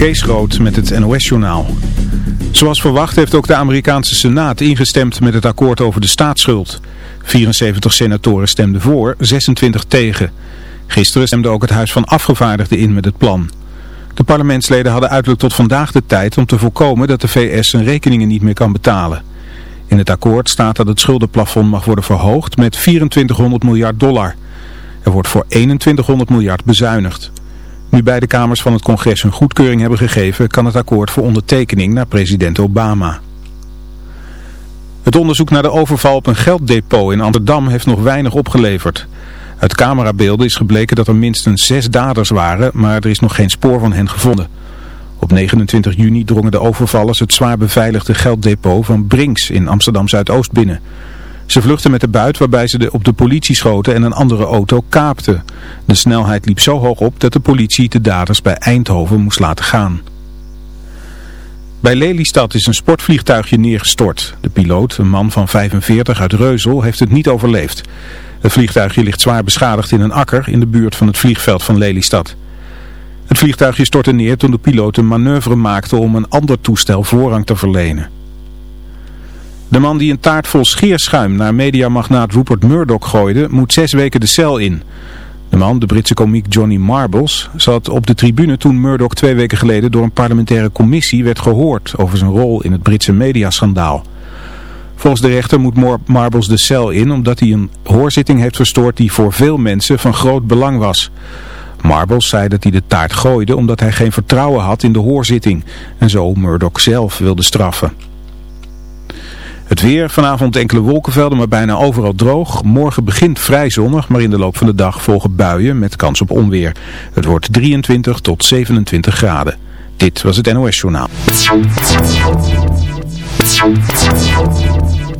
Kees Groot met het NOS-journaal. Zoals verwacht heeft ook de Amerikaanse Senaat ingestemd met het akkoord over de staatsschuld. 74 senatoren stemden voor, 26 tegen. Gisteren stemde ook het Huis van Afgevaardigden in met het plan. De parlementsleden hadden uiterlijk tot vandaag de tijd om te voorkomen dat de VS zijn rekeningen niet meer kan betalen. In het akkoord staat dat het schuldenplafond mag worden verhoogd met 2400 miljard dollar. Er wordt voor 2100 miljard bezuinigd. Nu beide kamers van het congres hun goedkeuring hebben gegeven, kan het akkoord voor ondertekening naar president Obama. Het onderzoek naar de overval op een gelddepot in Amsterdam heeft nog weinig opgeleverd. Uit camerabeelden is gebleken dat er minstens zes daders waren, maar er is nog geen spoor van hen gevonden. Op 29 juni drongen de overvallers het zwaar beveiligde gelddepot van Brinks in Amsterdam-Zuidoost binnen. Ze vluchtten met de buit waarbij ze de op de politie schoten en een andere auto kaapten. De snelheid liep zo hoog op dat de politie de daders bij Eindhoven moest laten gaan. Bij Lelystad is een sportvliegtuigje neergestort. De piloot, een man van 45 uit Reuzel, heeft het niet overleefd. Het vliegtuigje ligt zwaar beschadigd in een akker in de buurt van het vliegveld van Lelystad. Het vliegtuigje stortte neer toen de piloot een manoeuvre maakte om een ander toestel voorrang te verlenen. De man die een taart vol scheerschuim naar mediamagnaat Rupert Murdoch gooide, moet zes weken de cel in. De man, de Britse komiek Johnny Marbles, zat op de tribune toen Murdoch twee weken geleden door een parlementaire commissie werd gehoord over zijn rol in het Britse mediaschandaal. Volgens de rechter moet Marbles de cel in omdat hij een hoorzitting heeft verstoord die voor veel mensen van groot belang was. Marbles zei dat hij de taart gooide omdat hij geen vertrouwen had in de hoorzitting en zo Murdoch zelf wilde straffen. Het weer, vanavond enkele wolkenvelden, maar bijna overal droog. Morgen begint vrij zonnig, maar in de loop van de dag volgen buien met kans op onweer. Het wordt 23 tot 27 graden. Dit was het NOS Journaal.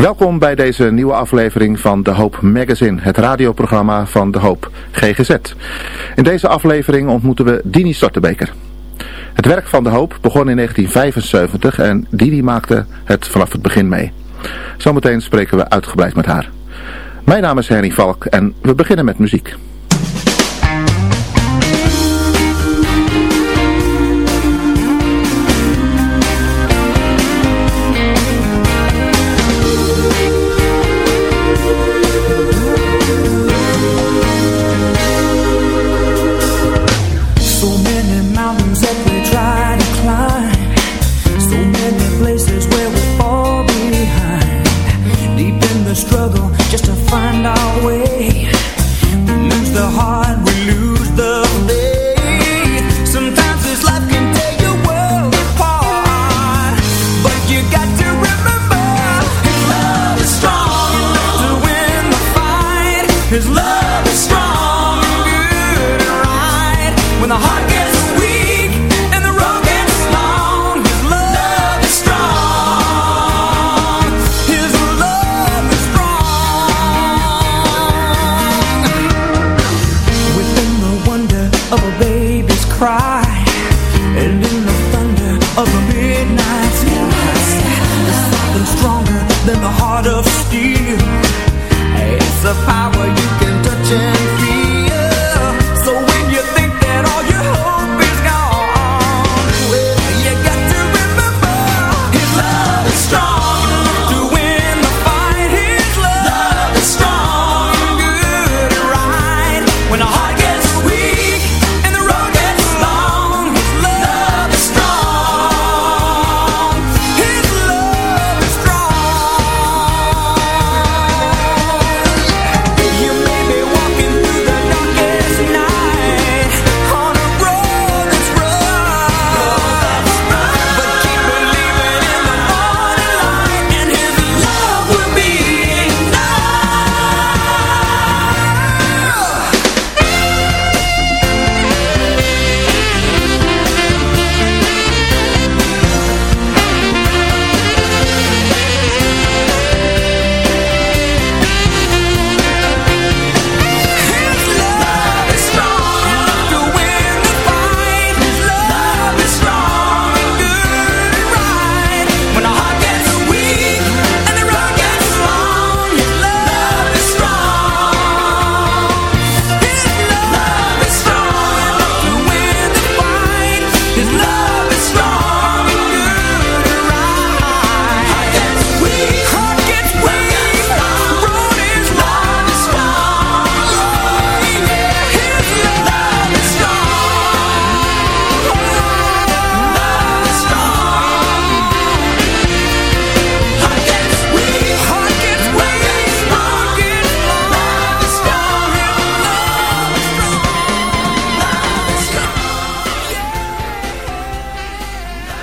Welkom bij deze nieuwe aflevering van De Hoop Magazine, het radioprogramma van De Hoop GGZ. In deze aflevering ontmoeten we Dini Stortebeker. Het werk van De Hoop begon in 1975 en Dini maakte het vanaf het begin mee. Zometeen spreken we uitgebreid met haar. Mijn naam is Henny Valk en we beginnen met muziek.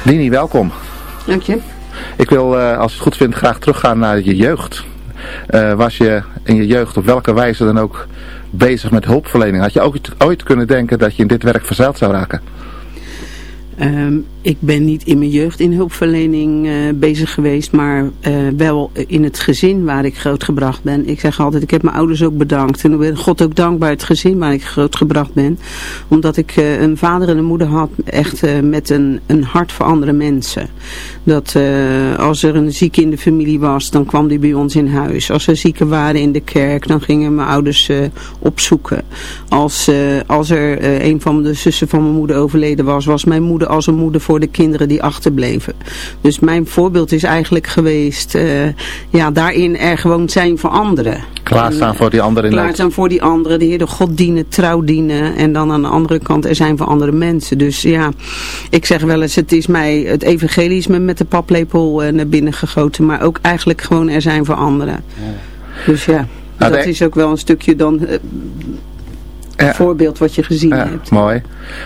Dini, welkom. Dank je. Ik wil, uh, als je het goed vindt, graag teruggaan naar je jeugd. Uh, was je in je jeugd op welke wijze dan ook bezig met hulpverlening? Had je ook ooit kunnen denken dat je in dit werk verzeild zou raken? Um, ik ben niet in mijn jeugd in hulpverlening uh, bezig geweest, maar uh, wel in het gezin waar ik grootgebracht ben. Ik zeg altijd, ik heb mijn ouders ook bedankt. En ik ben God ook dankbaar het gezin waar ik grootgebracht ben. Omdat ik uh, een vader en een moeder had, echt met een, een hart voor andere mensen. Dat als er een zieke in de familie was, dan kwam die bij ons in huis. Als er zieken waren in de kerk, dan gingen mijn ouders opzoeken. Als, als er een van de zussen van mijn moeder overleden was, was mijn moeder als een moeder voor de kinderen die achterbleven. Dus mijn voorbeeld is eigenlijk geweest, uh, ja, daarin er gewoon zijn voor anderen. Klaarstaan voor die anderen. Klaarstaan voor die anderen, de Heer de God dienen, trouw dienen. En dan aan de andere kant er zijn voor andere mensen. Dus ja, ik zeg wel eens, het is mij, het evangelisme met de paplepel uh, naar binnen gegoten. Maar ook eigenlijk gewoon er zijn voor anderen. Ja. Dus ja, nou, dat is ook wel een stukje dan... Ja. voorbeeld wat je gezien ja, hebt. Mooi.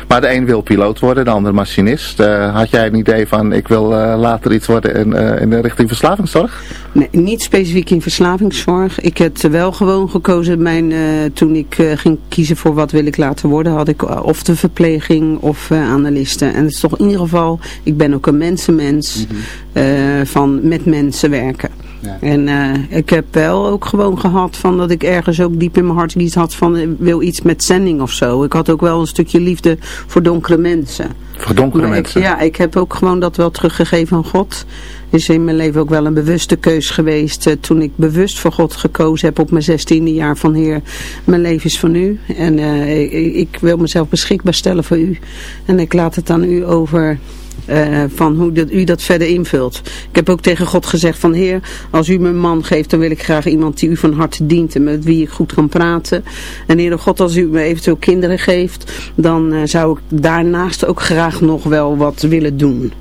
Maar de een wil piloot worden, de ander machinist. Uh, had jij een idee van ik wil uh, later iets worden in, uh, in de richting verslavingszorg? Nee, niet specifiek in verslavingszorg. Ik heb wel gewoon gekozen mijn, toen ik ging kiezen voor wat wil ik laten worden. Had ik of de verpleging of analisten. En het is toch in ieder geval, ik ben ook een mensenmens mm -hmm. van met mensen werken. Ja. En uh, ik heb wel ook gewoon gehad van dat ik ergens ook diep in mijn hart iets had van uh, wil iets met zending of zo. Ik had ook wel een stukje liefde voor donkere mensen. Voor donkere maar mensen? Ik, ja, ik heb ook gewoon dat wel teruggegeven aan God. Is in mijn leven ook wel een bewuste keus geweest. Uh, toen ik bewust voor God gekozen heb op mijn zestiende jaar van Heer, mijn leven is van u. En ik, ik wil mezelf beschikbaar stellen voor u. En ik laat het aan u over uh, van hoe dat, u dat verder invult. Ik heb ook tegen God gezegd van Heer, als u me een man geeft, dan wil ik graag iemand die u van harte dient en met wie ik goed kan praten. En Heer God, als u me eventueel kinderen geeft, dan uh, zou ik daarnaast ook graag nog wel wat willen doen.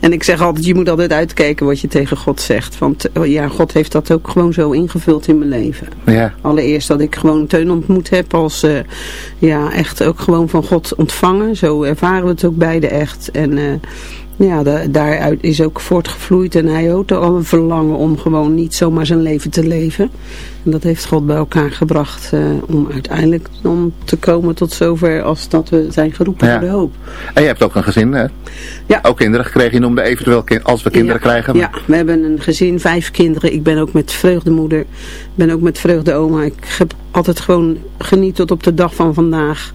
En ik zeg altijd, je moet altijd uitkijken wat je tegen God zegt. Want ja, God heeft dat ook gewoon zo ingevuld in mijn leven. Ja. Allereerst dat ik gewoon Teun ontmoet heb als, uh, ja, echt ook gewoon van God ontvangen. Zo ervaren we het ook beide echt. En uh, ja, da daaruit is ook voortgevloeid en hij al een verlangen om gewoon niet zomaar zijn leven te leven. En dat heeft God bij elkaar gebracht uh, om uiteindelijk om te komen tot zover als dat we zijn geroepen ja. voor de hoop. En je hebt ook een gezin, hè? Ja. Ook kinderen gekregen. Je noemde eventueel als we kinderen ja. krijgen. Ja, we hebben een gezin, vijf kinderen. Ik ben ook met vreugdemoeder. Ik ben ook met vreugdeoma. Ik heb altijd gewoon geniet tot op de dag van vandaag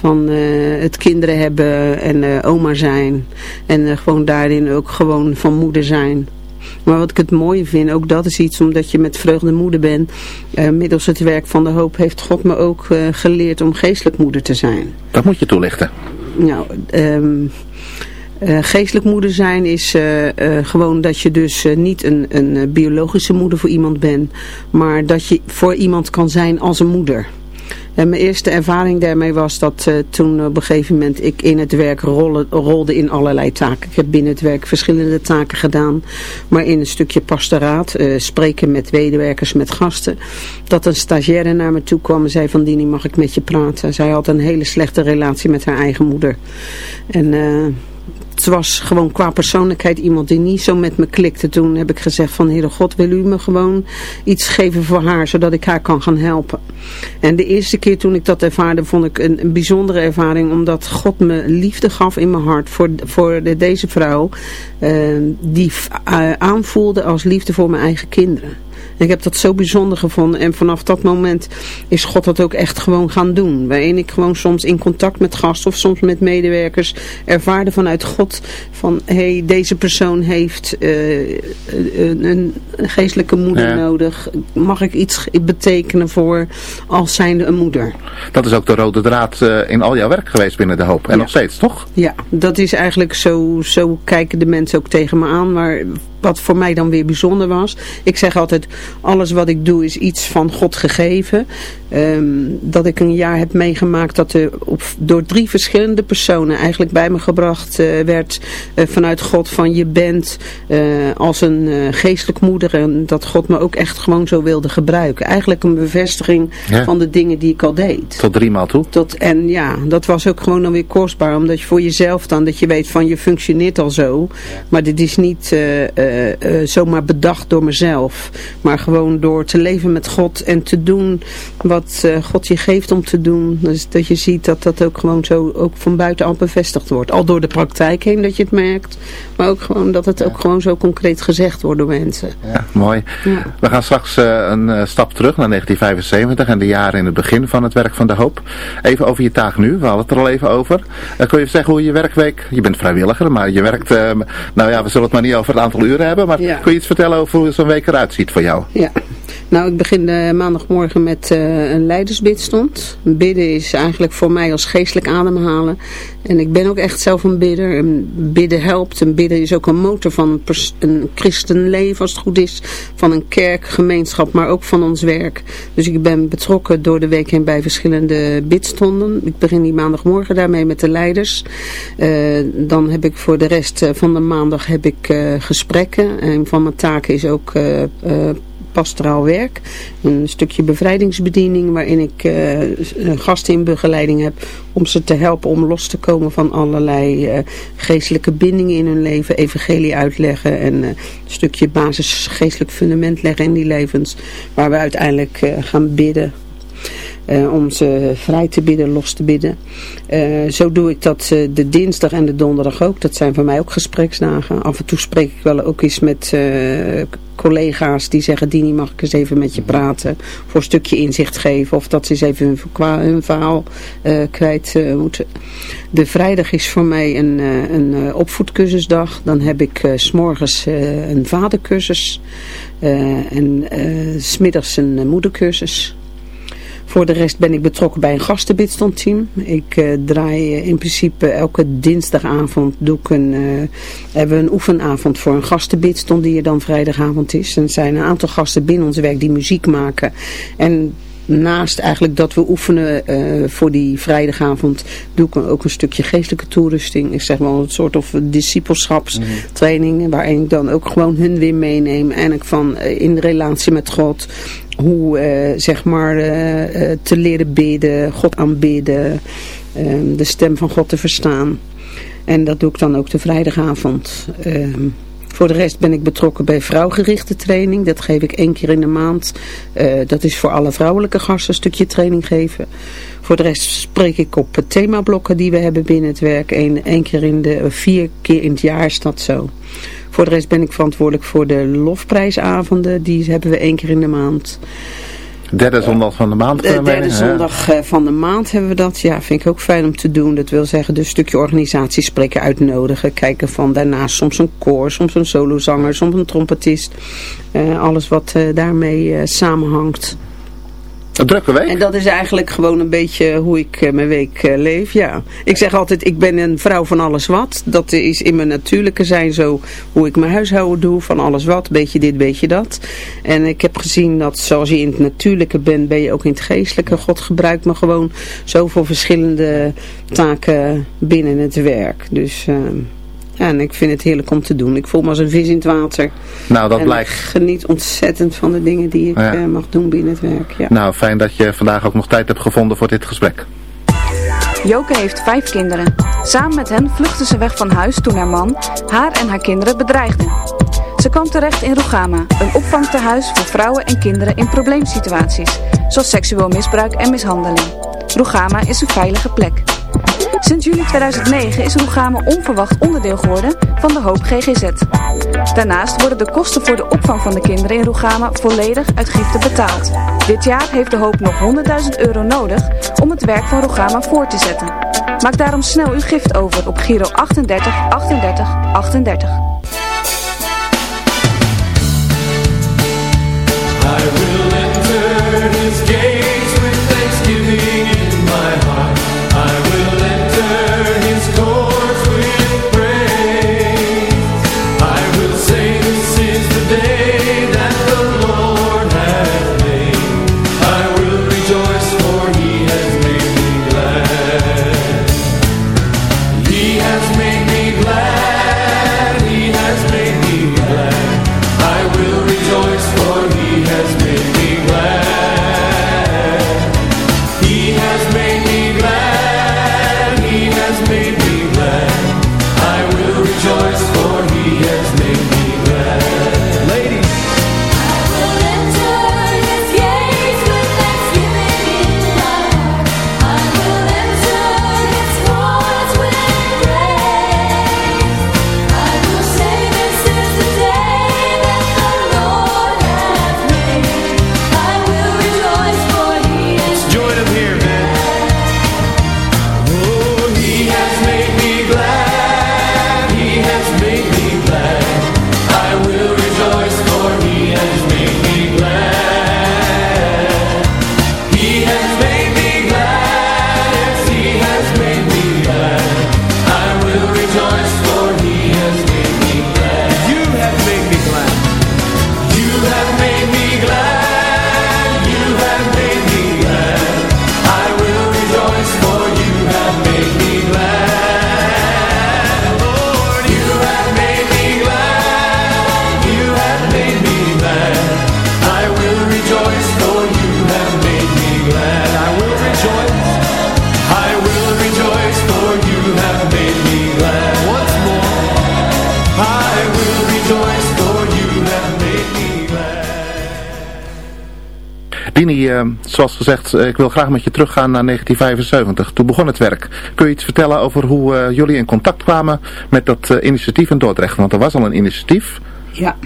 van uh, het kinderen hebben en uh, oma zijn. En uh, gewoon daarin ook gewoon van moeder zijn. Maar wat ik het mooie vind, ook dat is iets omdat je met vreugde moeder bent. middels het werk van de hoop heeft God me ook geleerd om geestelijk moeder te zijn. Dat moet je toelichten. Nou, um, uh, geestelijk moeder zijn is gewoon dat je dus niet een, een biologische moeder voor iemand bent. Maar dat je voor iemand kan zijn als een moeder. En mijn eerste ervaring daarmee was dat uh, toen op een gegeven moment ik in het werk rolde, rolde in allerlei taken. Ik heb binnen het werk verschillende taken gedaan. Maar in een stukje pastoraat, uh, spreken met medewerkers, met gasten. Dat een stagiaire naar me toe kwam en zei van Dini mag ik met je praten. Zij had een hele slechte relatie met haar eigen moeder. En... Uh, het was gewoon qua persoonlijkheid iemand die niet zo met me klikte. Toen heb ik gezegd van Heere God, wil u me gewoon iets geven voor haar, zodat ik haar kan gaan helpen. En de eerste keer toen ik dat ervaarde, vond ik een, een bijzondere ervaring, omdat God me liefde gaf in mijn hart voor, voor de, deze vrouw, uh, die uh, aanvoelde als liefde voor mijn eigen kinderen. En ik heb dat zo bijzonder gevonden. En vanaf dat moment is God dat ook echt gewoon gaan doen. Waarin ik gewoon soms in contact met gasten of soms met medewerkers ervaarde vanuit God van hé, hey, deze persoon heeft uh, een, een, geestelijke moeder ja. nodig. Mag ik iets betekenen voor als zijnde een moeder? Dat is ook de rode draad uh, in al jouw werk geweest binnen de hoop. En ja. nog steeds, toch? Ja, dat is eigenlijk zo, zo kijken de mensen ook tegen me aan. Maar wat voor mij dan weer bijzonder was. Ik zeg altijd, Alles wat ik doe is iets van God gegeven. Ehm, dat ik een jaar heb meegemaakt dat er op, door drie verschillende personen eigenlijk bij me gebracht uh, werd uh, vanuit God van je bent uh, als een geestelijk moeder en dat God me ook echt gewoon zo wilde gebruiken. Eigenlijk een bevestiging ja. van de dingen die ik al deed. Tot drie maal toe? Tot, en ja, dat was ook gewoon dan weer kostbaar omdat je voor jezelf dan, dat je weet van je functioneert al zo, maar dit is niet zomaar bedacht door mezelf, maar gewoon door te leven met God en te doen wat God je geeft om te doen. Dus dat je ziet dat dat ook gewoon zo ook van buitenaf bevestigd wordt. Al door de praktijk heen dat je het merkt. Maar ook gewoon dat het ja. ook gewoon zo concreet gezegd wordt door mensen. Ja, mooi. Ja. We gaan straks uh, een uh, stap terug naar 1975 en de jaren in het begin van het werk van de hoop. Even over je taak nu. We hadden het er al even over. Uh, kun je zeggen hoe je werkweek... Je bent vrijwilliger, maar je werkt... nou ja, we zullen het maar niet over het aantal uren hebben. Maar kun je iets vertellen over hoe zo'n week eruit ziet voor jou? Ja. Nou, ik begin uh, maandagmorgen met uh, een leidersbidstond. Bidden is eigenlijk voor mij als geestelijk ademhalen. En ik ben ook echt zelf een bidder. En bidden helpt. En bidden is ook een motor van een, christenleven als het goed is. Van een kerkgemeenschap, maar ook van ons werk. Dus ik ben betrokken door de week heen bij verschillende bidstonden. Ik begin die maandagmorgen daarmee met de leiders. Uh, dan heb ik voor de rest van de maandag heb ik gesprekken. En van mijn taken is ook pastoraal werk. Een stukje bevrijdingsbediening waarin ik uh, gasten in begeleiding heb om ze te helpen om los te komen van allerlei uh, geestelijke bindingen in hun leven. Evangelie uitleggen en uh, een stukje basis geestelijk fundament leggen in die levens. Waar we uiteindelijk gaan bidden uh, om ze vrij te bidden, los te bidden. Uh, zo doe ik dat uh, de dinsdag en de donderdag ook. Dat zijn voor mij ook gespreksdagen. Af en toe spreek ik wel ook eens met collega's die zeggen... Dini, mag ik eens even met je praten? Voor een stukje inzicht geven. Of dat ze eens even hun, hun verhaal kwijt moeten. De vrijdag is voor mij een, een opvoedcursusdag. Dan heb ik s'morgens een vadercursus. en smiddags een moedercursus. Voor de rest ben ik betrokken bij een gastenbidstandteam. Ik uh, draai uh, in principe elke dinsdagavond doe ik een, uh, hebben we een oefenavond voor een gastenbidstond die er dan vrijdagavond is. En er zijn een aantal gasten binnen ons werk die muziek maken. En naast eigenlijk dat we oefenen uh, voor die vrijdagavond, doe ik ook een stukje geestelijke toerusting. Ik zeg wel een soort of discipelschapstraining, waarin ik dan ook gewoon hun weer meeneem. En ik van uh, in relatie met God, hoe uh, zeg maar te leren bidden, God aanbidden, ehm, de stem van God te verstaan. En dat doe ik dan ook de vrijdagavond. Voor de rest ben ik betrokken bij vrouwgerichte training. Dat geef ik één keer in de maand. Uh, dat is voor alle vrouwelijke gasten een stukje training geven. Voor de rest spreek ik op themablokken die we hebben binnen het werk. Eén één keer in de, vier keer in het jaar is dat zo. Voor de rest ben ik verantwoordelijk voor de lofprijsavonden. Die hebben we één keer in de maand. Derde zondag van de maand. De derde zondag ja. van de maand hebben we dat. Ja, vind ik ook fijn om te doen. Dat wil zeggen, dus een stukje organisatie spreken uitnodigen. Kijken van daarnaast soms een koor, soms een solozanger, soms een trompetist. Uh, alles wat uh, daarmee uh, samenhangt. Een drukke week. En dat is eigenlijk gewoon een beetje hoe ik uh, mijn week uh, leef, ja. Ik zeg altijd, ik ben een vrouw van alles wat. Dat is in mijn natuurlijke zijn zo hoe ik mijn huishouden doe, van alles wat. Beetje dit, beetje dat. En ik heb gezien dat zoals je in het natuurlijke bent, ben je ook in het geestelijke. God gebruikt me gewoon zoveel verschillende taken binnen het werk. Dus... Uh, ja, en ik vind het heerlijk om te doen. Ik voel me als een vis in het water. Nou, dat en blijkt. ik geniet ontzettend van de dingen die ik ja. uh, mag doen binnen het werk. Ja. Nou, fijn dat je vandaag ook nog tijd hebt gevonden voor dit gesprek. Joke heeft vijf kinderen. Samen met hen vluchtte ze weg van huis toen haar man haar en haar kinderen bedreigde. Ze kwam terecht in Rugama, een opvangtehuis voor vrouwen en kinderen in probleemsituaties, zoals seksueel misbruik en mishandeling. Rugama is een veilige plek. Sinds juli 2009 is Roegame onverwacht onderdeel geworden van de Hoop GGZ. Daarnaast worden de kosten voor de opvang van de kinderen in Roegame volledig uit giften betaald. Dit jaar heeft de Hoop nog 100.000 euro nodig om het werk van Roegama voor te zetten. Maak daarom snel uw gift over op Giro 38 38 38. Dini, zoals gezegd, ik wil graag met je teruggaan naar 1975. Toen begon het werk. Kun je iets vertellen over hoe jullie in contact kwamen met dat initiatief in Dordrecht? Want er was al een initiatief. Ja,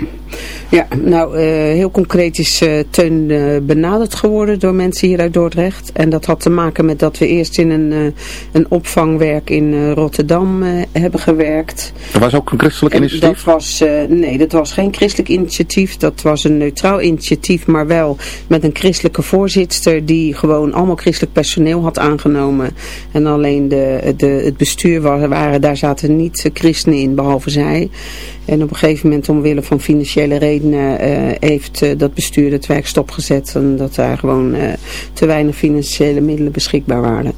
ja nou uh, heel concreet is uh, Teun uh, benaderd geworden door mensen hier uit Dordrecht. En dat had te maken met dat we eerst in een, een opvangwerk in Rotterdam hebben gewerkt. Dat was ook een christelijk en initiatief? Dat was, nee, dat was geen christelijk initiatief. Dat was een neutraal initiatief, maar wel met een christelijke voorzitter die gewoon allemaal christelijk personeel had aangenomen. En alleen de, de, het bestuur waren, daar zaten niet christenen in, behalve zij. En op een gegeven moment, omwille van financiële redenen, uh, heeft uh, dat bestuur het werk stopgezet. En dat daar gewoon uh, te weinig financiële middelen beschikbaar waren.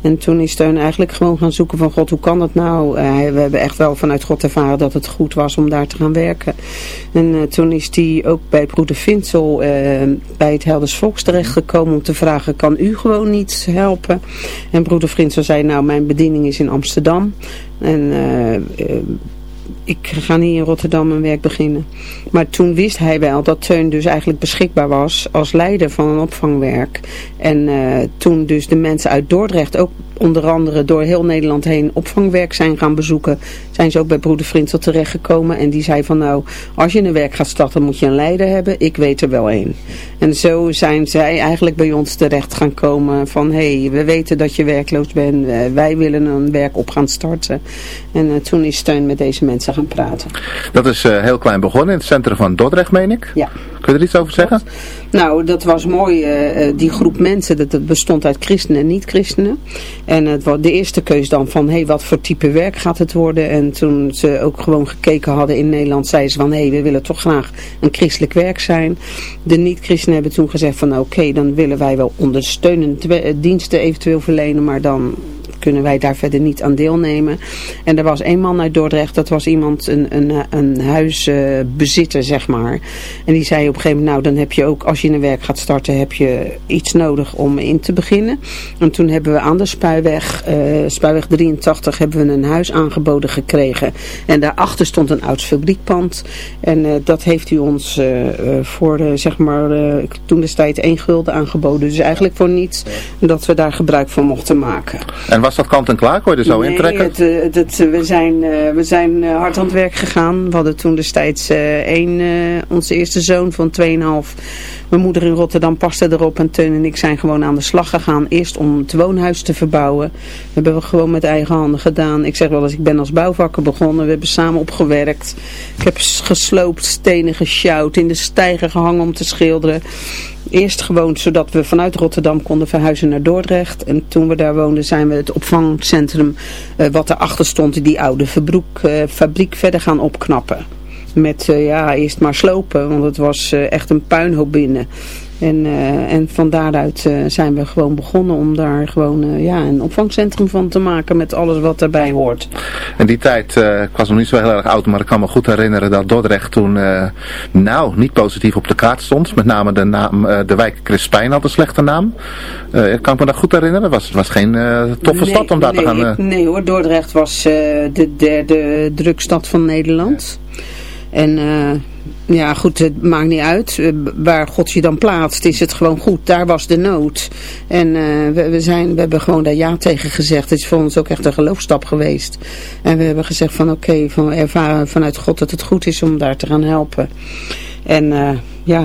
En toen is Steun eigenlijk gewoon gaan zoeken van God, hoe kan dat nou? we hebben echt wel vanuit God ervaren dat het goed was om daar te gaan werken. En toen is hij ook bij broeder Vinsel bij het Helders Volks terechtgekomen om te vragen, kan u gewoon niet helpen? En broeder Vinsel zei, nou mijn bediening is in Amsterdam. En ik ga niet in Rotterdam mijn werk beginnen. Maar toen wist hij wel dat Teun dus eigenlijk beschikbaar was als leider van een opvangwerk. En uh, toen dus de mensen uit Dordrecht ook onder andere door heel Nederland heen opvangwerk zijn gaan bezoeken, zijn ze ook bij broeder Frintel terechtgekomen. En die zei van nou, als je een werk gaat starten moet je een leider hebben. Ik weet er wel één. En zo zijn zij eigenlijk bij ons terecht gaan komen van hé, hey, we weten dat je werkloos bent. Wij willen een werk op gaan starten. En uh, toen is Steun met deze mensen gaan praten. Dat is uh, heel klein begonnen in het centrum van Dordrecht, meen ik? Ja. Kun je er iets over zeggen? Nou, dat was mooi. Uh, die groep mensen, dat, dat bestond uit christenen en niet-christenen. En het was de eerste keus dan van, hé, hey, wat voor type werk gaat het worden? En toen ze ook gewoon gekeken hadden in Nederland, zeiden ze van, hé, we willen toch graag een christelijk werk zijn. De niet-christenen hebben toen gezegd van, oké, okay, dan willen wij wel ondersteunende diensten eventueel verlenen, maar dan kunnen wij daar verder niet aan deelnemen. En er was een man uit Dordrecht, dat was iemand, een, een, een huisbezitter, zeg maar. En die zei op een gegeven moment, nou dan heb je ook, als je een werk gaat starten, heb je iets nodig om in te beginnen. En toen hebben we aan de Spuiweg, uh, Spuiweg 83, hebben we een huis aangeboden gekregen. En daarachter stond een oud fabriekpand. En uh, dat heeft u ons uh, voor, zeg maar, toen destijds één gulden aangeboden. Dus eigenlijk voor niets dat we daar gebruik van mochten maken. En was dat kant en klaar? Kon je er zo nee, intrekken? Het, het, het, we zijn, uh, we zijn uh, hard aan het werk gegaan. We hadden toen destijds één, onze eerste zoon van 2,5. Mijn moeder in Rotterdam paste erop en Teun en ik zijn gewoon aan de slag gegaan. Eerst om het woonhuis te verbouwen. Dat hebben we gewoon met eigen handen gedaan. Ik zeg wel eens, ik ben als bouwvakker begonnen. We hebben samen opgewerkt. Ik heb gesloopt, stenen gesjouwd, in de stijger gehangen om te schilderen. Eerst gewoond zodat we vanuit Rotterdam konden verhuizen naar Dordrecht. En toen we daar woonden zijn we het opvangcentrum uh, wat erachter stond, die oude verbroek, uh, fabriek verder gaan opknappen. Met uh, ja, eerst maar slopen, want het was echt een puinhoop binnen. En, uh, en van daaruit uh, zijn we gewoon begonnen om daar gewoon uh, ja, een opvangcentrum van te maken met alles wat daarbij hoort. In die tijd, ik was nog niet zo heel erg oud, maar ik kan me goed herinneren dat Dordrecht toen nou niet positief op de kaart stond. Met name de, naam, de wijk Crispijn had een slechte naam. kan ik me dat goed herinneren? Het was, het was geen toffe nee, stad om daar nee, te gaan... Ik, nee hoor, Dordrecht was de derde drukstad van Nederland. En ja goed, het maakt niet uit waar God je dan plaatst, is het gewoon goed. Daar was de nood. En uh, we, zijn, we hebben gewoon daar ja tegen gezegd. Het is voor ons ook echt een geloofstap geweest. En we hebben gezegd van oké, van, we ervaren vanuit God dat het goed is om daar te gaan helpen. En uh, ja,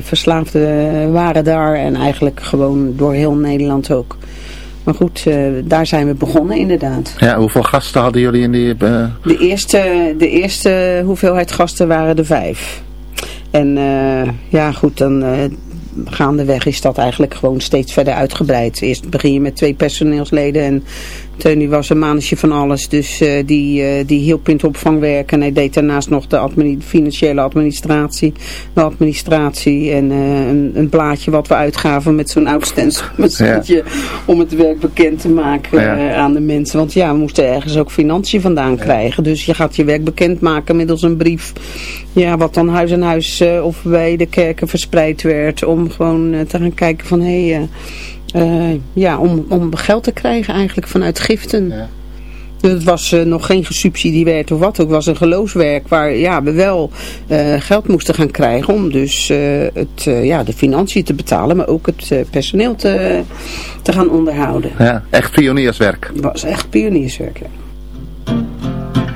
verslaafden waren daar en eigenlijk gewoon door heel Nederland ook. Maar goed, uh, daar zijn we begonnen inderdaad. Ja, hoeveel gasten hadden jullie in die... Uh... De, eerste, de eerste hoeveelheid gasten waren er vijf. En uh, ja goed, dan gaandeweg is dat eigenlijk gewoon steeds verder uitgebreid. Eerst begin je met twee personeelsleden en Teunie was een manetje van alles, dus uh, die, uh, die hielp in het opvangwerk en hij deed daarnaast nog de administ financiële administratie, de administratie en uh, een, een, blaadje wat we uitgaven met zo'n oud stencilmachine ja. om het werk bekend te maken ja. aan de mensen. Want ja, we moesten ergens ook financiën vandaan ja. krijgen, dus je gaat je werk bekend maken middels een brief, ja, wat dan huis aan huis of bij de kerken verspreid werd, om gewoon te gaan kijken van hé... Hey, uh, ja, om, om geld te krijgen eigenlijk vanuit giften. Ja. Het was uh, nog geen gesubsidieerd of wat ook. Het was een geloofswerk waar ja, we wel uh, geld moesten gaan krijgen om dus uh, het, ja, de financiën te betalen, maar ook het personeel te, te gaan onderhouden. Ja, echt pionierswerk. Het was echt pionierswerk, ja.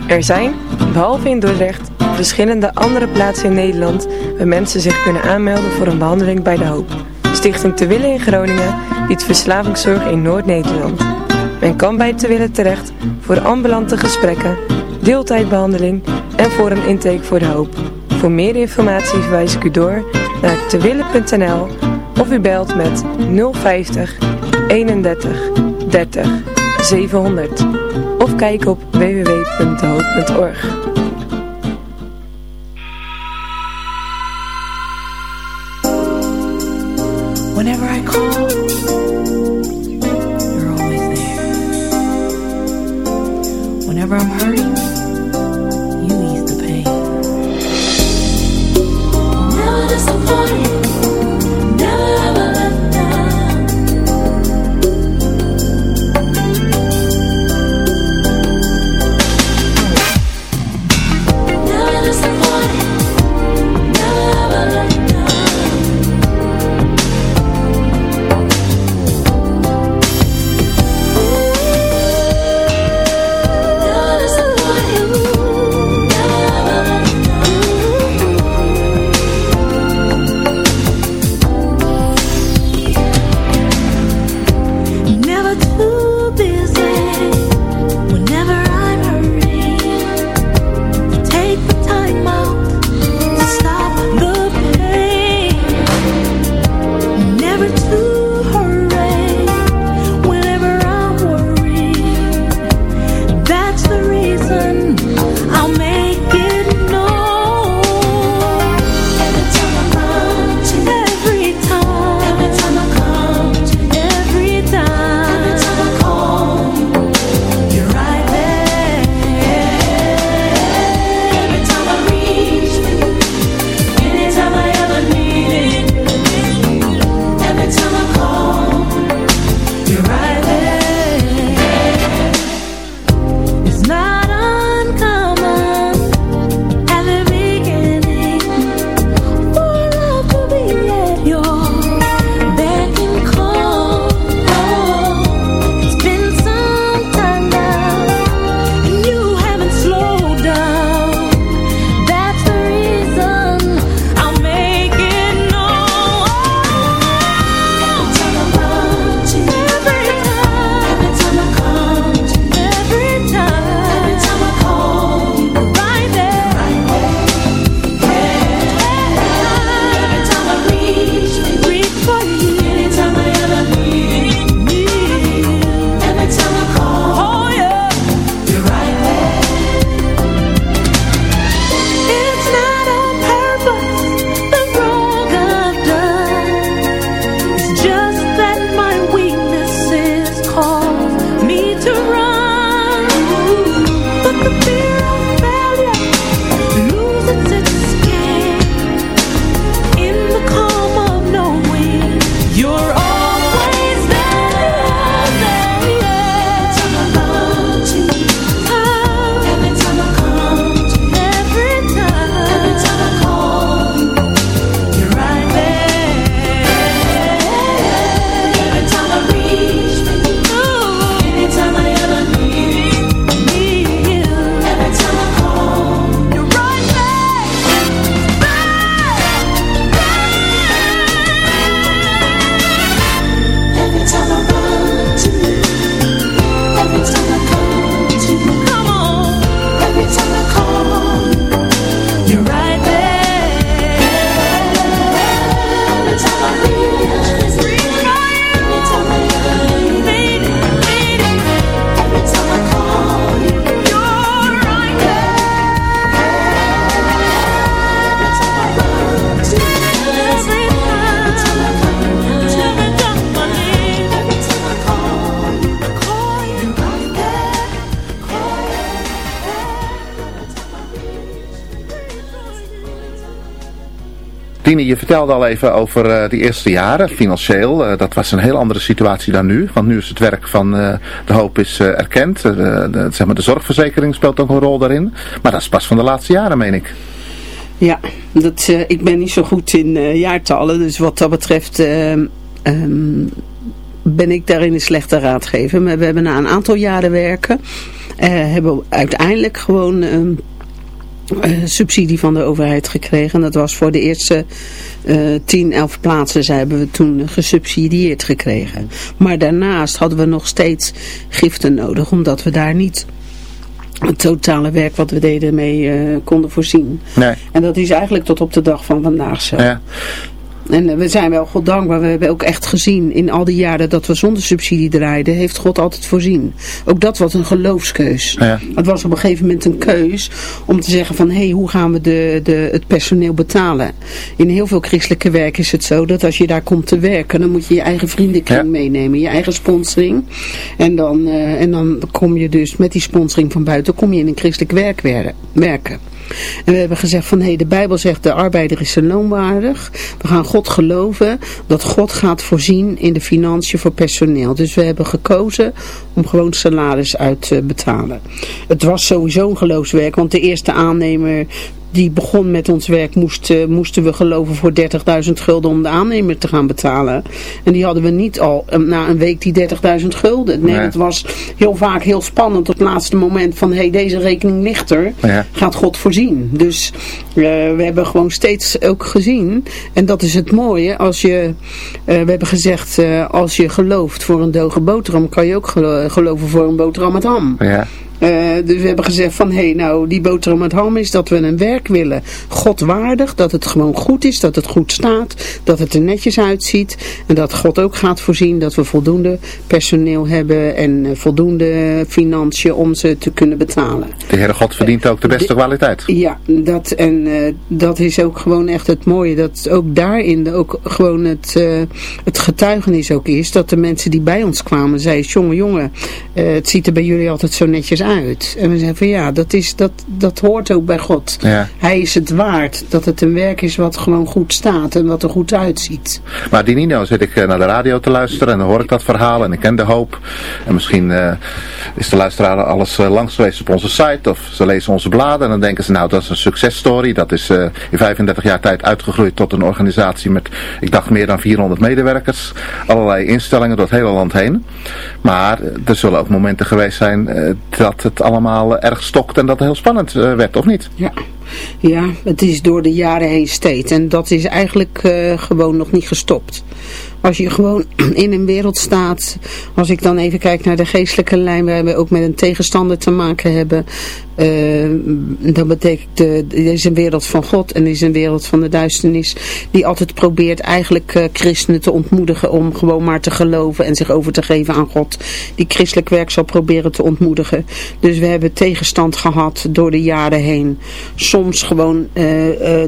Er zijn, behalve in Dordrecht, verschillende andere plaatsen in Nederland waar mensen zich kunnen aanmelden voor een behandeling bij de hoop. Stichting Te Willen in Groningen biedt verslavingszorg in Noord-Nederland. Men kan bij Te Willen terecht voor ambulante gesprekken, deeltijdbehandeling en voor een intake voor de hoop. Voor meer informatie verwijs ik u door naar tewille.nl of u belt met 050 31 30 700 of kijk op www.dehoop.org. vertelde al even over uh, die eerste jaren, financieel. Uh, dat was een heel andere situatie dan nu. Want nu is het werk van uh, de hoop is erkend. De, zeg maar de zorgverzekering speelt ook een rol daarin. Maar dat is pas van de laatste jaren, meen ik. Ja, dat, ik ben niet zo goed in jaartallen. Dus wat dat betreft um, ben ik daarin een slechte raadgever. Maar we hebben na een aantal jaren werken... hebben we uiteindelijk gewoon... Uh, subsidie van de overheid gekregen. Dat was voor de eerste uh, 10, 11 plaatsen ze hebben we toen gesubsidieerd gekregen. Maar daarnaast hadden we nog steeds giften nodig, omdat we daar niet het totale werk wat we deden mee uh, konden voorzien. Nee. En dat is eigenlijk tot op de dag van vandaag zo. Ja. En eh, we zijn wel God dankbaar. We hebben ook echt gezien in al die jaren dat we zonder subsidie draaiden, heeft God altijd voorzien. Ook dat was een geloofskeus. Ja. Het was op een gegeven moment een keus om te zeggen van, hé, hey, hoe gaan we de, de, het personeel betalen? In heel veel christelijke werk is het zo dat als je daar komt te werken, dan moet je je eigen vriendenkring meenemen, je eigen sponsoring. En dan, uh, en dan kom je dus met die sponsoring van buiten, kom je in een christelijk werk werken. En we hebben gezegd van, hé, hey, de Bijbel zegt de arbeider is zijn loonwaardig. We gaan God geloven dat God gaat voorzien in de financiën voor personeel. Dus we hebben gekozen om gewoon salaris uit te betalen. Het was sowieso een geloofswerk, want de eerste aannemer die begon met ons werk, moest, uh, moesten we geloven voor 30.000 gulden om de aannemer te gaan betalen. En die hadden we niet al um, na een week die 30.000 gulden. Nee, het was heel vaak heel spannend op het laatste moment van, hé, hey, deze rekening ligt er, ja. gaat God voorzien. Dus uh, we hebben gewoon steeds ook gezien, en dat is het mooie, als je, uh, we hebben gezegd, als je gelooft voor een doge boterham, kan je ook gelo geloven voor een boterham met ham. Ja. Uh, dus we hebben gezegd van, hé, hey, nou, die boterham met ham is dat we een werk willen. Godwaardig, dat het gewoon goed is, dat het goed staat, dat het er netjes uitziet. En dat God ook gaat voorzien dat we voldoende personeel hebben en uh, voldoende financiën om ze te kunnen betalen. De Heere God verdient ook de beste kwaliteit. Ja, dat, en uh, dat is ook gewoon echt het mooie. Dat ook daarin ook gewoon het, het getuigenis ook is. Dat de mensen die bij ons kwamen zeiden, jongen, jongen, het ziet er bij jullie altijd zo netjes uit uit. En we zeggen van ja, dat, is, dat, dat hoort ook bij God. Ja. Hij is het waard dat het een werk is wat gewoon goed staat en wat er goed uitziet. Maar die Nino zit ik eh, naar de radio te luisteren en dan hoor ik dat verhaal en ik ken de hoop. En misschien uh, is de luisteraar alles uh, langs geweest op onze site of ze lezen onze bladen en dan denken ze nou dat is een successtory. Dat is uh, in 35 jaar tijd uitgegroeid tot een organisatie met ik dacht meer dan 400 medewerkers. Allerlei instellingen door het hele land heen. Maar er zullen ook momenten geweest zijn dat dat het allemaal erg stokt en dat het heel spannend uh, werd, of niet? Ja. ja, het is door de jaren heen steeds en dat is eigenlijk uh, gewoon nog niet gestopt. Als je gewoon in een wereld staat, als ik dan even kijk naar de geestelijke lijn, waar we ook met een tegenstander te maken hebben, uh, dan betekent, uh, er is een wereld van God en er is een wereld van de duisternis, die altijd probeert eigenlijk uh, christenen te ontmoedigen om gewoon maar te geloven en zich over te geven aan God. Die christelijk werk zal proberen te ontmoedigen. Dus we hebben tegenstand gehad door de jaren heen. Soms gewoon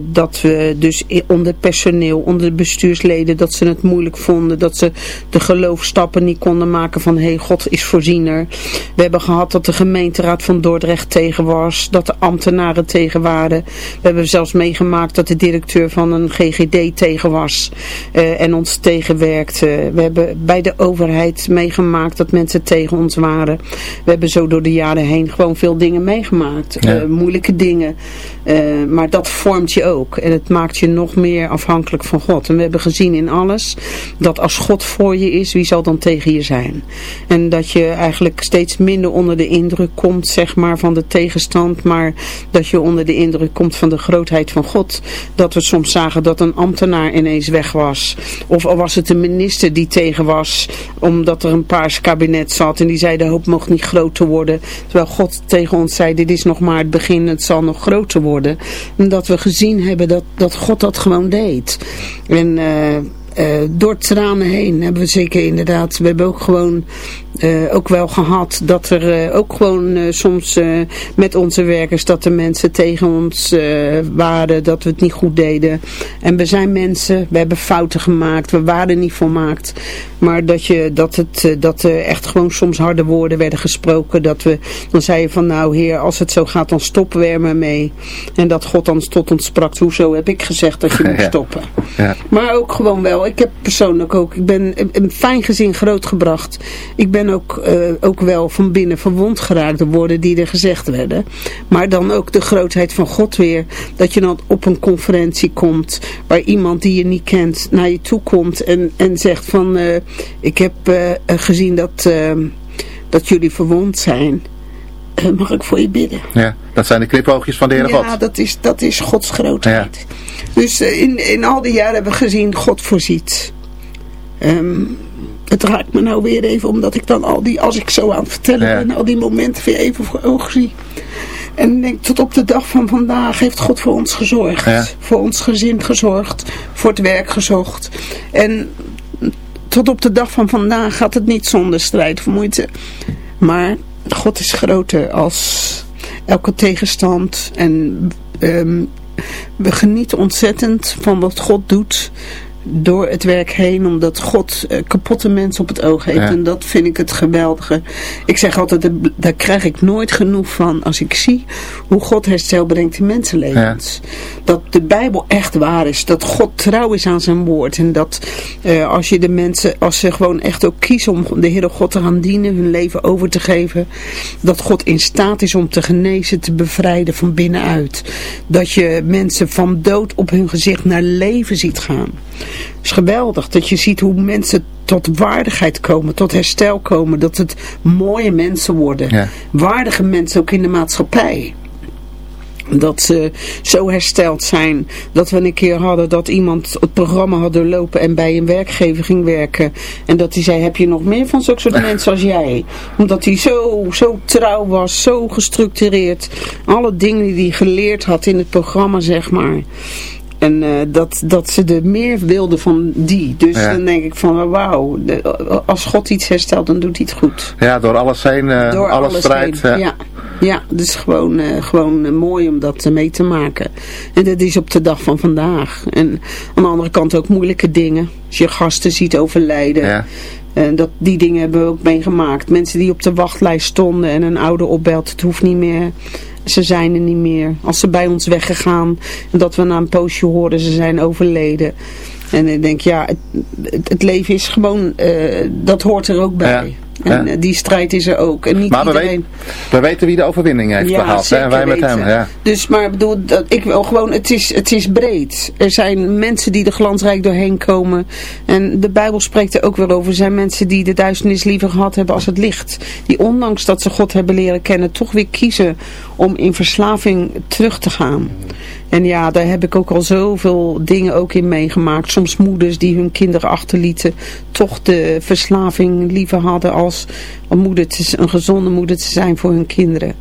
dat we dus onder personeel, onder bestuursleden, dat ze het moeilijk vonden. Dat ze de geloofstappen niet konden maken van, hé, hey, God is voorziener. We hebben gehad dat de gemeenteraad van Dordrecht tegen was. Dat de ambtenaren tegen waren. We hebben zelfs meegemaakt dat de directeur van een GGD tegen was. Uh, en ons tegenwerkte. We hebben bij de overheid meegemaakt dat mensen tegen ons waren. We hebben zo door de jaren heen gewoon veel dingen meegemaakt. Ja. Uh, moeilijke dingen. Uh, maar dat vormt je ook. En het maakt je nog meer afhankelijk van God. En we hebben gezien in alles dat als God voor je is, wie zal dan tegen je zijn? En dat je eigenlijk steeds minder onder de indruk komt, zeg maar, van de tegenstand, maar dat je onder de indruk komt van de grootheid van God. Dat we soms zagen dat een ambtenaar ineens weg was. Of al was het een minister die tegen was, omdat er een paars kabinet zat en die zei de hoop mocht niet groter worden. Terwijl God tegen ons zei, dit is nog maar het begin, het zal nog groter worden. En dat we gezien hebben dat, dat God dat gewoon deed. En... Uh, door tranen heen hebben we zeker inderdaad, we hebben ook gewoon uh, ook wel gehad dat er uh, ook gewoon uh, soms met onze werkers dat de mensen tegen ons waren, dat we het niet goed deden. En we zijn mensen, we hebben fouten gemaakt, we waren niet volmaakt. Maar dat, je, dat, het, dat er echt gewoon soms harde woorden werden gesproken. Dat we, dan zei je van nou heer, als het zo gaat dan stoppen we er maar mee. En dat God dan tot ons sprak, hoezo heb ik gezegd dat je moet stoppen. Ja. Maar ook gewoon wel, ik heb persoonlijk ook, ik ben een fijn gezin grootgebracht. Ik ben ook, uh, ook wel van binnen verwond geraakt door woorden die er gezegd werden. Maar dan ook de grootheid van God weer. Dat je dan op een conferentie komt waar iemand die je niet kent naar je toe komt en, en zegt van uh, ik heb uh, gezien dat, dat jullie verwond zijn. Mag ik voor je bidden? Ja, dat zijn de knipoogjes van de Heere God. Ja, dat is, dat is Gods grootheid. Ja. Dus in, in al die jaren hebben we gezien, God voorziet. Um, het raakt me nou weer even, omdat ik dan al die, als ik zo aan het vertellen ja. ben, al die momenten weer even voor ogen zie. En ik denk, tot op de dag van vandaag heeft God voor ons gezorgd. Ja. Voor ons gezin gezorgd. Voor het werk gezorgd. En tot op de dag van vandaag gaat het niet zonder strijd of moeite. Maar God is groter als elke tegenstand. En um, we genieten ontzettend van wat God doet door het werk heen, omdat God uh, kapotte mensen op het oog heeft. En dat vind ik het geweldige. Ik zeg altijd, daar krijg ik nooit genoeg van als ik zie hoe God herstel brengt in mensenlevens. Dat de Bijbel echt waar is, dat God trouw is aan zijn woord. En dat uh, als je de mensen, als ze gewoon echt ook kiezen om de Heere God te gaan dienen, hun leven over te geven, dat God in staat is om te genezen, te bevrijden van binnenuit. Dat je mensen van dood op hun gezicht naar leven ziet gaan. Het is geweldig dat je ziet hoe mensen tot waardigheid komen, tot herstel komen. Dat het mooie mensen worden. Waardige mensen ook in de maatschappij. Dat ze zo hersteld zijn. Dat we een keer hadden dat iemand het programma had doorlopen en bij een werkgever ging werken. En dat hij zei, heb je nog meer van zulke soort mensen als jij? Omdat hij zo, zo trouw was, zo gestructureerd. Alle dingen die hij geleerd had in het programma, zeg maar. En uh, dat, dat ze er meer wilden van die. Dus dan denk ik van wauw, als God iets herstelt, dan doet hij het goed. Ja, door alles heen, uh, door alles, strijd. Heen. Ja. ja, het is gewoon, uh, gewoon mooi om dat mee te maken. En dat is op de dag van vandaag. En aan de andere kant ook moeilijke dingen. Als je gasten ziet overlijden. Ja. En dat, die dingen hebben we ook meegemaakt. Mensen die op de wachtlijst stonden en een ouder opbelt, het hoeft niet meer ze zijn er niet meer. Als ze bij ons weggegaan dat we na een poosje hoorden ze zijn overleden. En ik denk, ja, het, het leven is gewoon, uh, dat hoort er ook bij. En ja. die strijd is er ook. En niet maar we, iedereen... weten, we weten wie de overwinning heeft ja, behaald. Hè? Wij met hem. Ja. Dus maar ik bedoel, dat, ik wil gewoon, het is, het is breed. Er zijn mensen die er glansrijk doorheen komen. En de Bijbel spreekt er ook weer over. Er zijn mensen die de duisternis liever gehad hebben als het licht. Die ondanks dat ze God hebben leren kennen, toch weer kiezen om in verslaving terug te gaan. En ja, daar heb ik ook al zoveel dingen ook in meegemaakt. Soms moeders die hun kinderen achterlieten, toch de verslaving liever hadden als een, moeder te, een gezonde moeder te zijn voor hun kinderen.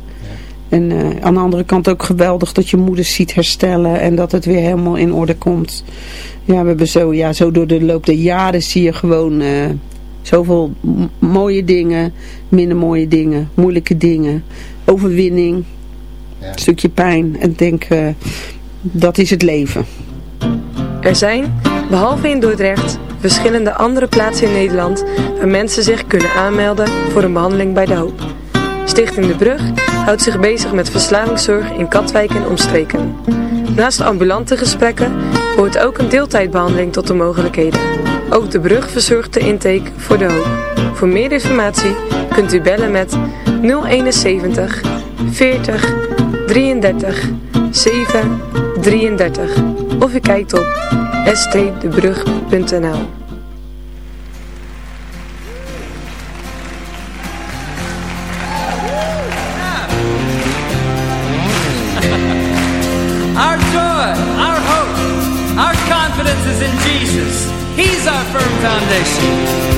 En uh, aan de andere kant ook geweldig dat je moeders ziet herstellen en dat het weer helemaal in orde komt. Ja, we hebben zo, ja, zo door de loop der jaren zie je gewoon uh, zoveel mooie dingen, minder mooie dingen, moeilijke dingen, overwinning, ja. een stukje pijn. En denk, uh, dat is het leven. Er zijn, behalve in Dordrecht, verschillende andere plaatsen in Nederland waar mensen zich kunnen aanmelden voor een behandeling bij de hoop. Stichting De Brug houdt zich bezig met verslavingszorg in Katwijk en omstreken. Naast ambulante gesprekken hoort ook een deeltijdbehandeling tot de mogelijkheden. Ook De Brug verzorgt de intake voor de hoop. Voor meer informatie kunt u bellen met 071 40 33 7 33 of u kijkt op stdebrug.nl Our joy, our hope, our confidence is in Jesus. He's our firm foundation.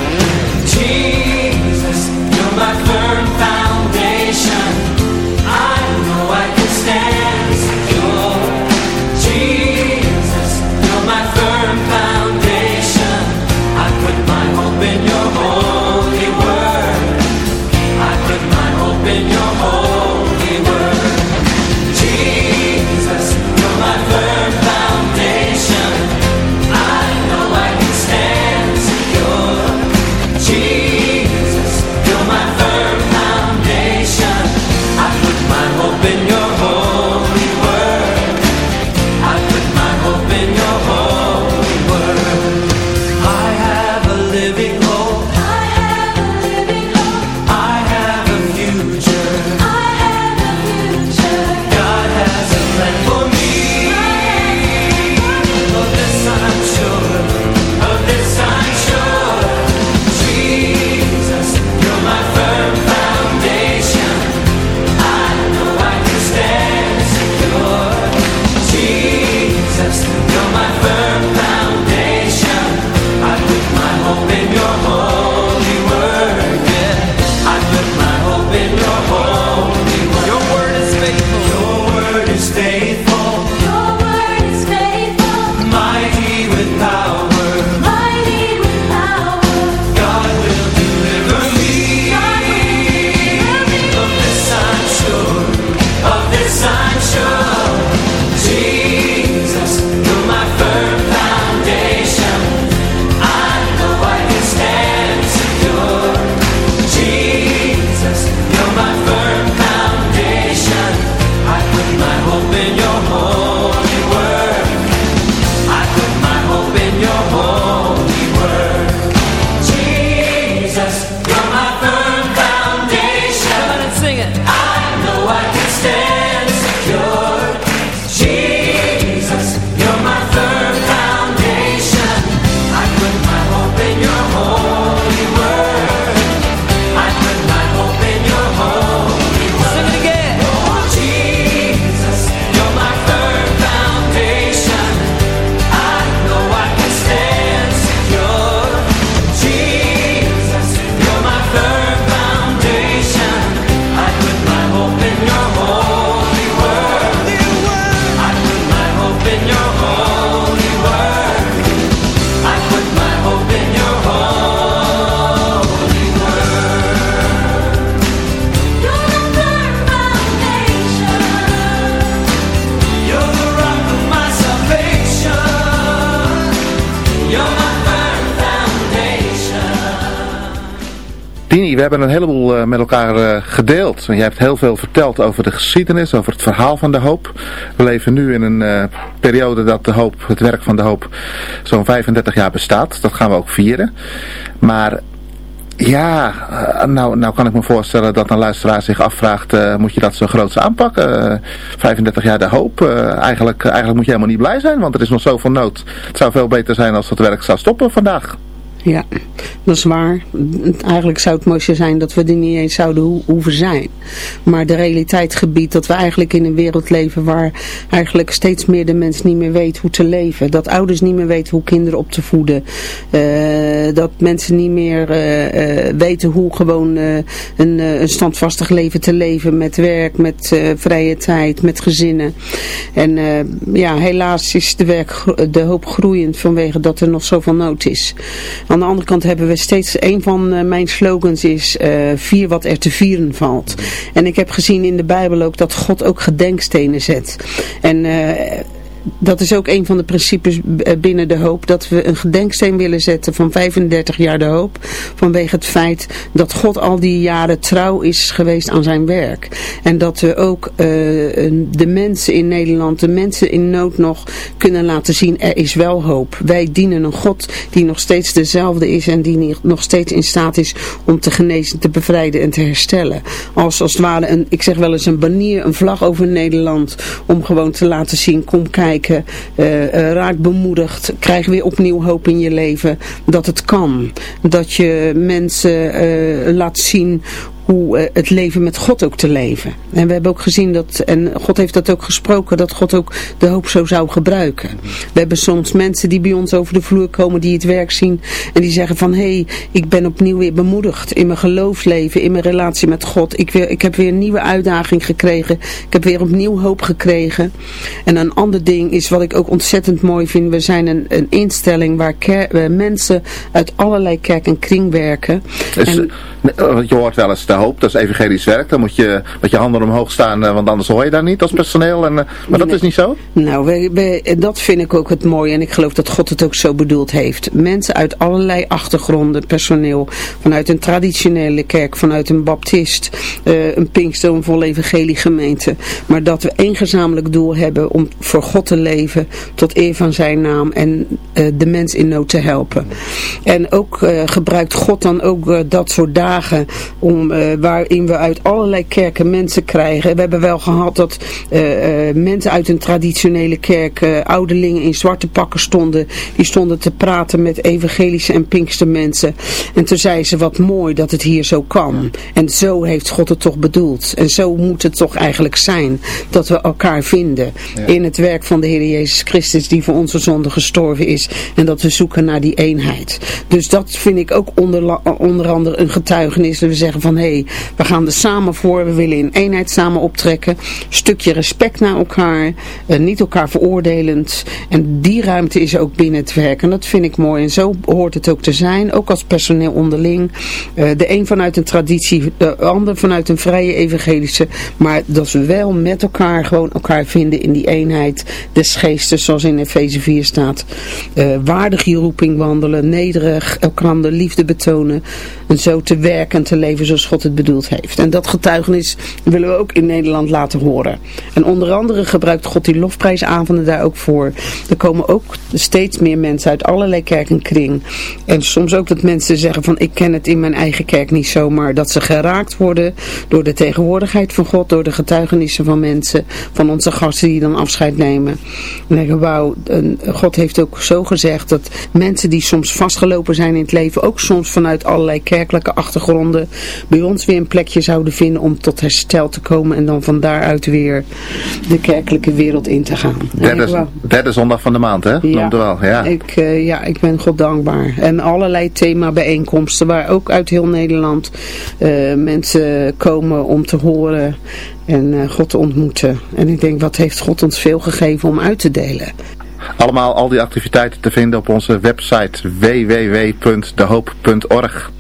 Hebben een heleboel met elkaar gedeeld. En jij hebt heel veel verteld over de geschiedenis, over het verhaal van de hoop. We leven nu in een periode dat de hoop, het werk van de hoop, zo'n 35 jaar bestaat. Dat gaan we ook vieren. Maar ja, eh, nou, nou kan ik me voorstellen dat een luisteraar zich afvraagt, moet je dat zo groots aanpakken? Uh, 35 jaar de hoop, eigenlijk, eigenlijk moet je helemaal niet blij zijn, want er is nog zoveel nood. Het zou veel beter zijn als het werk zou stoppen vandaag. Ja, dat is waar. Eigenlijk zou het mooiste zijn dat we er niet eens zouden ho hoeven zijn. Maar de realiteit gebiedt dat we eigenlijk in een wereld leven waar eigenlijk steeds meer de mens niet meer weet hoe te leven. Dat ouders niet meer weten hoe kinderen op te voeden. Uh, dat mensen niet meer uh, uh, weten hoe gewoon een, een, standvastig leven te leven met werk, met vrije tijd, met gezinnen. En ja, helaas is de, werk, de hoop groeiend vanwege dat er nog zoveel nood is. Aan de andere kant hebben we steeds, een van uh, mijn slogans is, uh, vier wat er te vieren valt. En ik heb gezien in de Bijbel ook dat God ook gedenkstenen zet. En... Uh, dat is ook een van de principes eh, binnen de hoop. Dat we een gedenksteen willen zetten van 35 jaar de hoop. Vanwege het feit dat God al die jaren trouw is geweest aan zijn werk. En dat we ook uh, de mensen in Nederland, de mensen in nood nog kunnen laten zien. Er is wel hoop. Wij dienen een God die nog steeds dezelfde is. En die nog steeds in staat is om te genezen, te bevrijden en te herstellen. Als, als het ware, een, ik zeg wel eens een banier, een vlag over Nederland. Om gewoon te laten zien, kom kijken kijken, uh, raak bemoedigd, krijg weer opnieuw hoop in je leven dat het kan. Dat je mensen uh, laat zien hoe uh, het leven met God ook te leven. En we hebben ook gezien dat, en God heeft dat ook gesproken, dat God ook de hoop zo zou gebruiken. We hebben soms mensen die bij ons over de vloer komen, die het werk zien en die zeggen van, hé, hey, ik ben opnieuw weer bemoedigd in mijn geloofsleven, in mijn relatie met God. Ik, weer, ik heb weer een nieuwe uitdaging gekregen. Ik heb weer opnieuw hoop gekregen. En een ander ding is wat ik ook ontzettend mooi vind. We zijn een, een instelling waar mensen uit allerlei kerk en kring werken. Dus, en, eh, je hoort wel eens hoop, dat is evangelisch werk. Dan moet je met je handen omhoog staan, eh, want anders hoor je daar niet als personeel. En, eh, maar dat is niet zo? Nou, we, we, dat vind ik ook het mooie. En ik geloof dat God het ook zo bedoeld heeft. Mensen uit allerlei achtergronden, personeel. Vanuit een traditionele kerk, vanuit een baptist, een pinkster, vol evangelie gemeente. Maar dat we één gezamenlijk doel hebben om voor God te leven, tot eer van zijn naam en de mens in nood te helpen. En ook gebruikt God dan ook dat soort dagen om waarin we uit allerlei kerken mensen krijgen. We hebben wel gehad dat uh, uh, mensen uit een traditionele kerk, ouderlingen in zwarte pakken stonden. Die stonden te praten met evangelische en pinkste mensen. En toen zei ze wat mooi dat het hier zo kan. En zo heeft God het toch bedoeld. En zo moet het toch eigenlijk zijn. Dat we elkaar vinden ja. in het werk van de Heer Jezus Christus die voor onze zonde gestorven is. En dat we zoeken naar die eenheid. Dus dat vind ik ook onder, onder andere een getuigenis. Dat we zeggen van hé, hey, we gaan er samen voor, we willen in eenheid samen optrekken. Stukje respect naar elkaar, uh, niet elkaar veroordelend. En die ruimte is ook binnen het werk. En dat vind ik mooi. En zo hoort het ook te zijn, ook als personeel onderling. Uh, de een vanuit een traditie, de ander vanuit een vrije evangelische. Maar dat we wel met elkaar gewoon elkaar vinden in die eenheid des geestes, zoals in Efeze 4 staat. Uh, waardig je roeping wandelen, nederig, elkaar de liefde betonen. En zo te werken en te leven zoals God het bedoeld heeft. En dat getuigenis willen we ook in Nederland laten horen. En onder andere gebruikt God die lofprijsavonden daar ook voor. Er komen ook steeds meer mensen uit allerlei kerk en soms ook dat mensen zeggen van ik ken het in mijn eigen kerk niet zomaar. Dat ze geraakt worden door de tegenwoordigheid van God, door de getuigenissen van mensen, van onze gasten die dan afscheid nemen. En zeggen wauw, God heeft ook zo gezegd dat mensen die soms vastgelopen zijn in het leven, ook soms vanuit allerlei kerkelijke achtergronden, bij ons weer een plekje zouden vinden om tot herstel te komen en dan van daaruit weer de kerkelijke wereld in te gaan. Derde, derde zondag van de maand, hè? Ja, wel, ja. Ik, uh, ja, ik ben God dankbaar. En allerlei thema bijeenkomsten waar ook uit heel Nederland uh, mensen komen om te horen en uh, God te ontmoeten. En ik denk, wat heeft God ons veel gegeven om uit te delen? Allemaal al die activiteiten te vinden op onze website www.dehoop.org.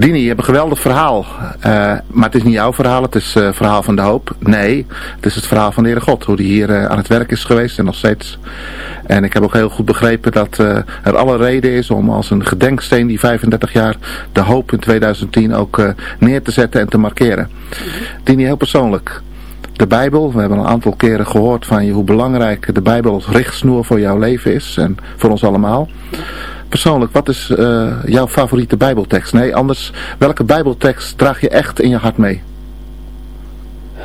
Dini, je hebt een geweldig verhaal. Uh, maar het is niet jouw verhaal, het is uh, het verhaal van de hoop. Nee, het is het verhaal van de Heere God. Hoe die hier uh, aan het werk is geweest en nog steeds. En ik heb ook heel goed begrepen dat er alle reden is om als een gedenksteen die 35 jaar de hoop in 2010 ook neer te zetten en te markeren. Dini, heel persoonlijk. De Bijbel, we hebben een aantal keren gehoord van je hoe belangrijk de Bijbel als richtsnoer voor jouw leven is en voor ons allemaal persoonlijk, wat is uh, jouw favoriete bijbeltekst? Nee, anders, welke bijbeltekst draag je echt in je hart mee?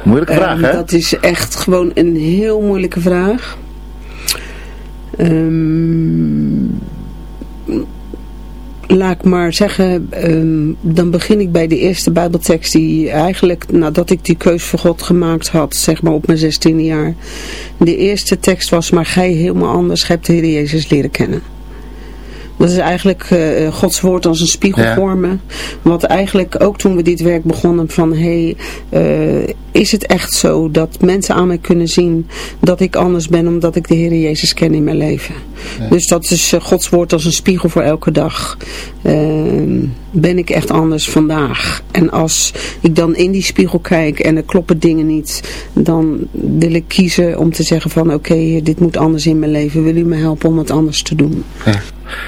Moeilijke um, vraag, hè? Dat is echt gewoon een heel moeilijke vraag. Um, laat ik maar zeggen, um, dan begin ik bij de eerste bijbeltekst die eigenlijk, nadat ik die keus voor God gemaakt had, zeg maar op mijn 16e jaar. De eerste tekst was, maar gij helemaal anders, gij hebt de Heer Jezus leren kennen. Dat is eigenlijk uh, Gods woord als een spiegel ja. vormen. Wat eigenlijk ook toen we dit werk begonnen van hey, uh, is het echt zo dat mensen aan mij kunnen zien dat ik anders ben omdat ik de Heer Jezus ken in mijn leven. Ja. Dus dat is uh, Gods woord als een spiegel voor elke dag. ben ik echt anders vandaag. En als ik dan in die spiegel kijk en er kloppen dingen niet, dan wil ik kiezen om te zeggen van oké, okay, dit moet anders in mijn leven. Wil u me helpen om het anders te doen? Ja.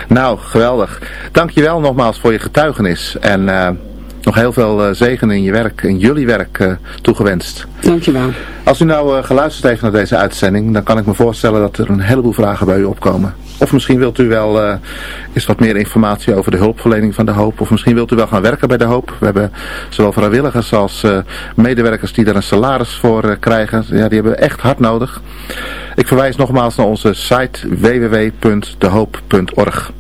Nou, geweldig. Dankjewel nogmaals voor je getuigenis. En uh, nog heel veel uh, zegen in je werk, in jullie werk uh, toegewenst. Dankjewel. Als u nou geluisterd heeft naar deze uitzending, dan kan ik me voorstellen dat er een heleboel vragen bij u opkomen. Of misschien wilt u wel eens wat meer informatie over de hulpverlening van de hoop. Of misschien wilt u wel gaan werken bij de hoop. We hebben zowel vrijwilligers als medewerkers die daar een salaris voor krijgen. Ja, die hebben we echt hard nodig. Ik verwijs nogmaals naar onze site www.dehoop.org.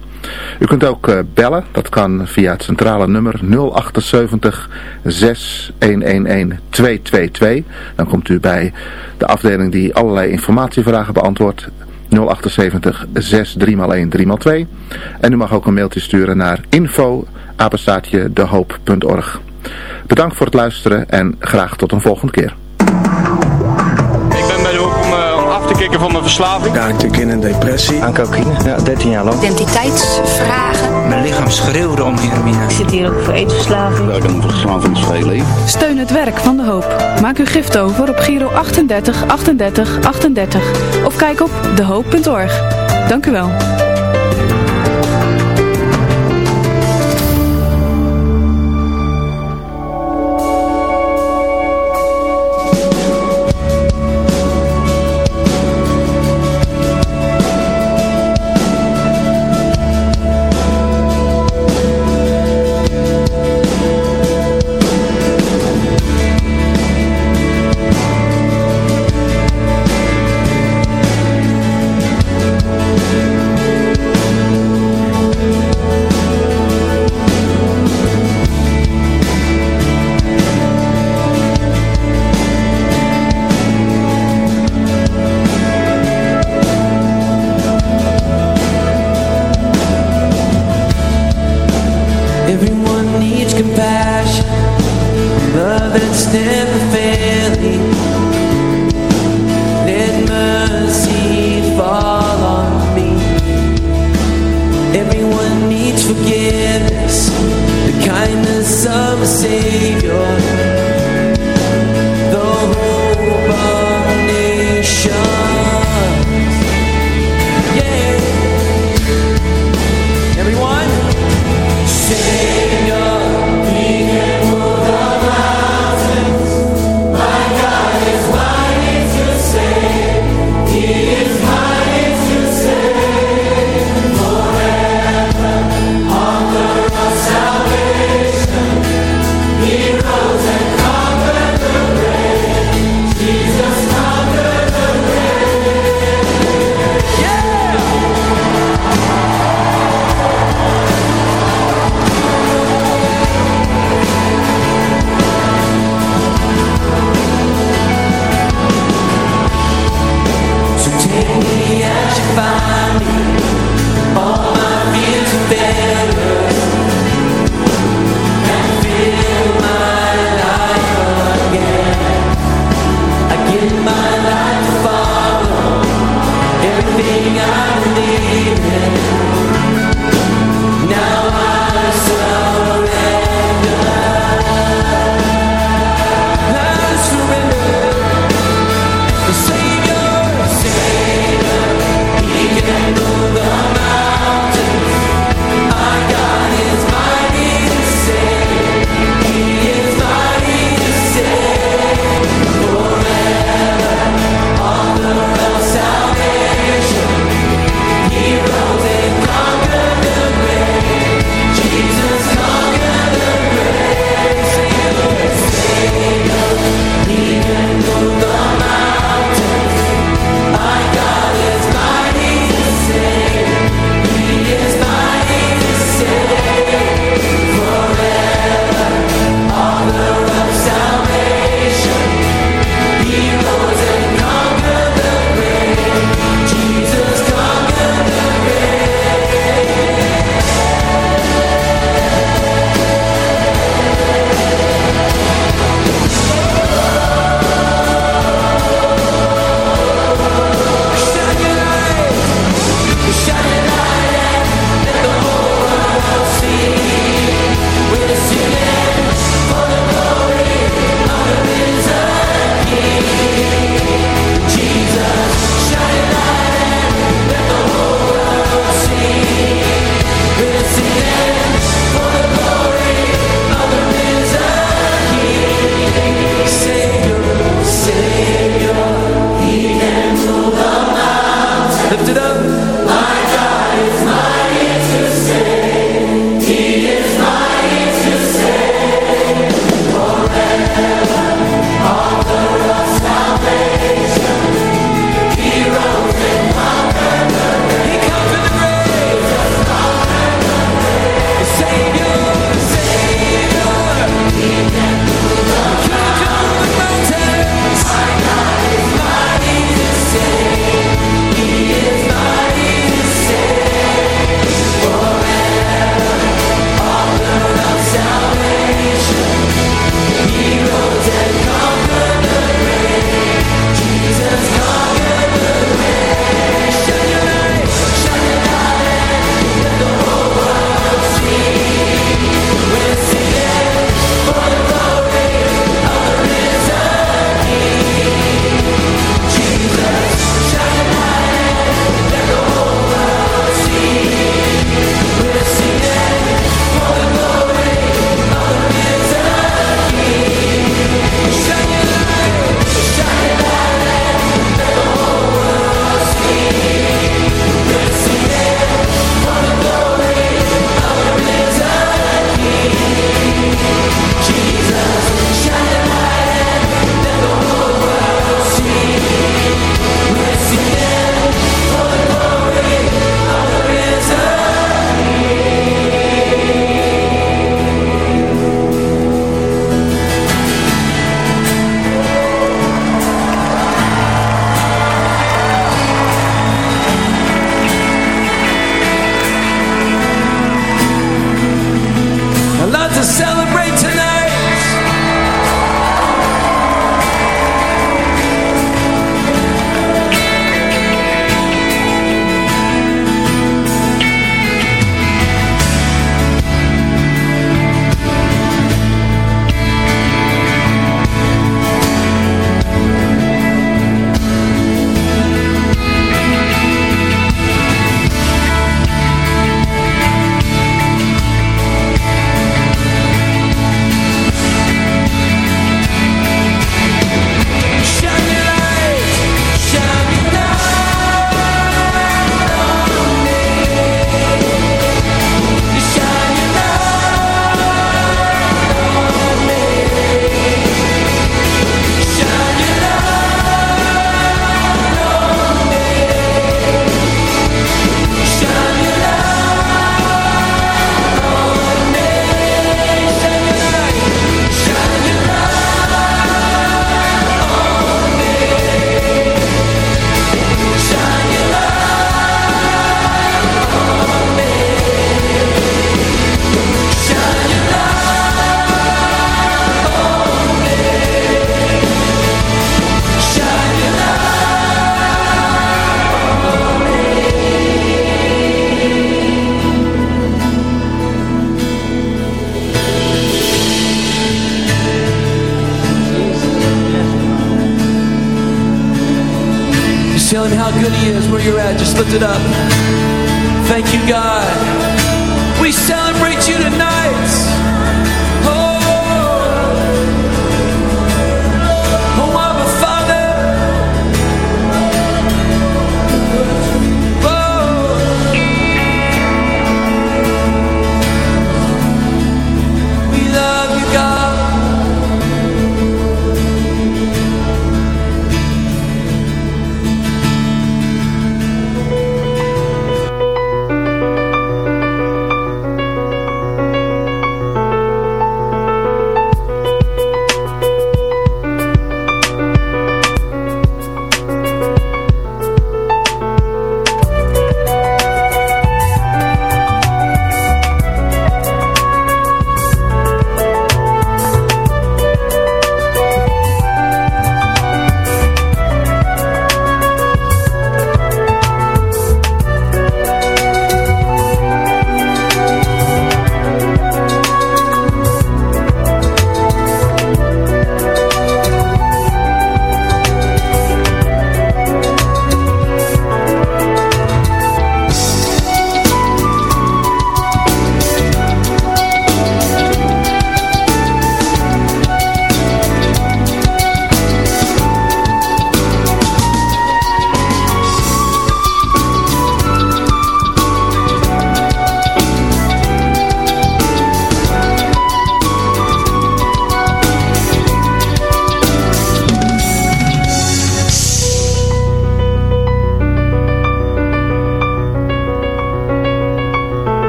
U kunt ook uh, bellen, dat kan via het centrale nummer 078 6111 222. Dan komt u bij de afdeling die allerlei informatievragen beantwoordt. 078 63 3 En u mag ook een mailtje sturen naar info dehoop.org. Bedankt voor het luisteren en graag tot een volgende keer te kicken van mijn verslaving. Ja, natuurlijk in een depressie. Aan cocaïne. Ja, 13 jaar lang. Identiteitsvragen. Mijn lichaam schreeuwde om heroïne. Ik zit hier ook voor eetverslaving. Ja, ik heb een verslavingsvrij leven. Steun het werk van De Hoop. Maak uw gift over op Giro 38 38 38. Of kijk op dehoop.org. Dank u wel.